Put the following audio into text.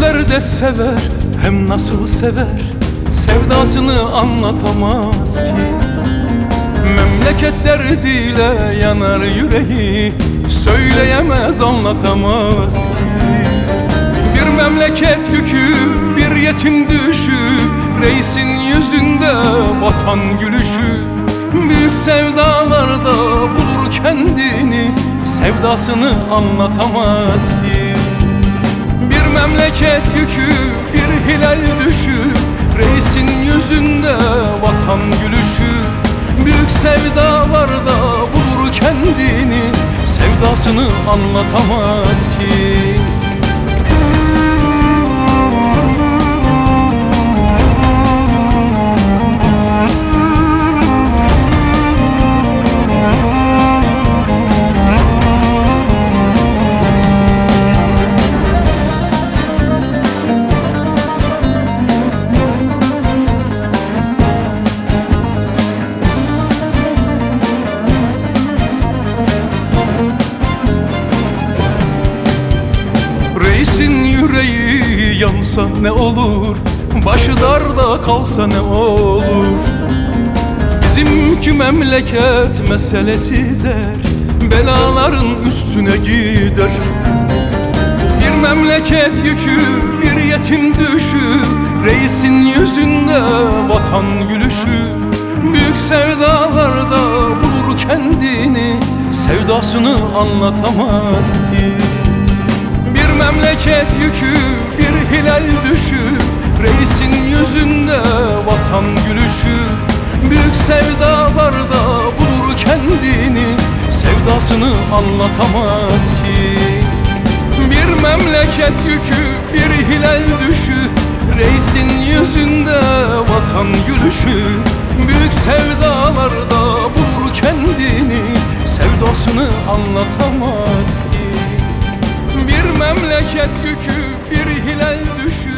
Reisler de sever hem nasıl sever Sevdasını anlatamaz ki. Memleket derdiyle yanar yüreği Söyleyemez anlatamaz ki. Bir memleket yükü bir yetim düşü Reisin yüzünde vatan gülüşü. Büyük sevdalarda bulur kendini Sevdasını anlatamaz ki memleket yükü, bir hilal düşü. Reisin yüzünde vatan gülüşü. Büyük sevdalarda bulur kendini. Sevdasını anlatamaz ki yansa ne olur? Başı darda kalsa ne olur? Bizimki memleket meselesi der Belaların üstüne gider. Bir memleket yükü bir yetim düşür. Reisin yüzünde vatan gülüşü Büyük sevdalarda bulur kendini Sevdasını anlatamaz ki memleket yükü, bir hilal düşü. Reisin yüzünde vatan gülüşü. Büyük sevdalarda bulur kendini. Sevdasını anlatamaz ki. Bir memleket yükü, bir hilal düşü. Reisin yüzünde vatan gülüşü. Büyük sevdalarda bulur kendini. Sevdasını anlatamaz ki bir memleket yükü, bir hilal düşü